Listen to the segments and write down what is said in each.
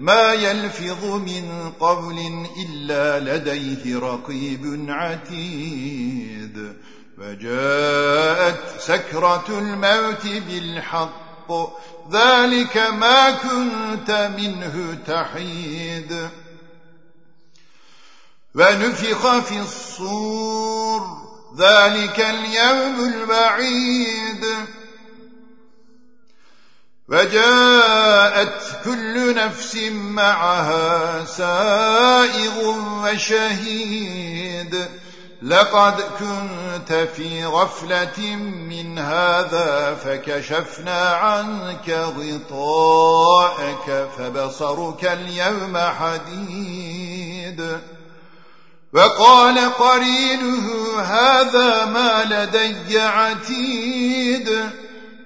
ما يلفظ من قول إلا لديه رقيب عتيد. فجاءت سكرة الموت بالحق ذلك ما كنت منه تحيد. ونفخ في الصور ذلك اليوم البعيد. وجاءت كل نفس معها سائغ وشهيد. لقد كنت في غفلة من هذا فكشفنا عنك غطاءك فبصرك اليوم حديد. وقال قرينه هذا ما لدي عتيد.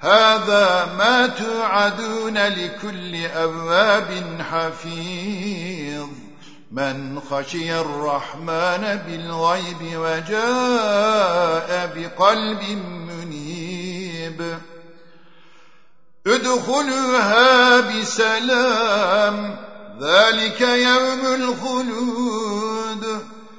هذا ما توعدون لكل أبواب حفيظ. من خشي الرحمن بالغيب وجاء بقلب منيب. ادخلوها بسلام ذلك يوم الخلود.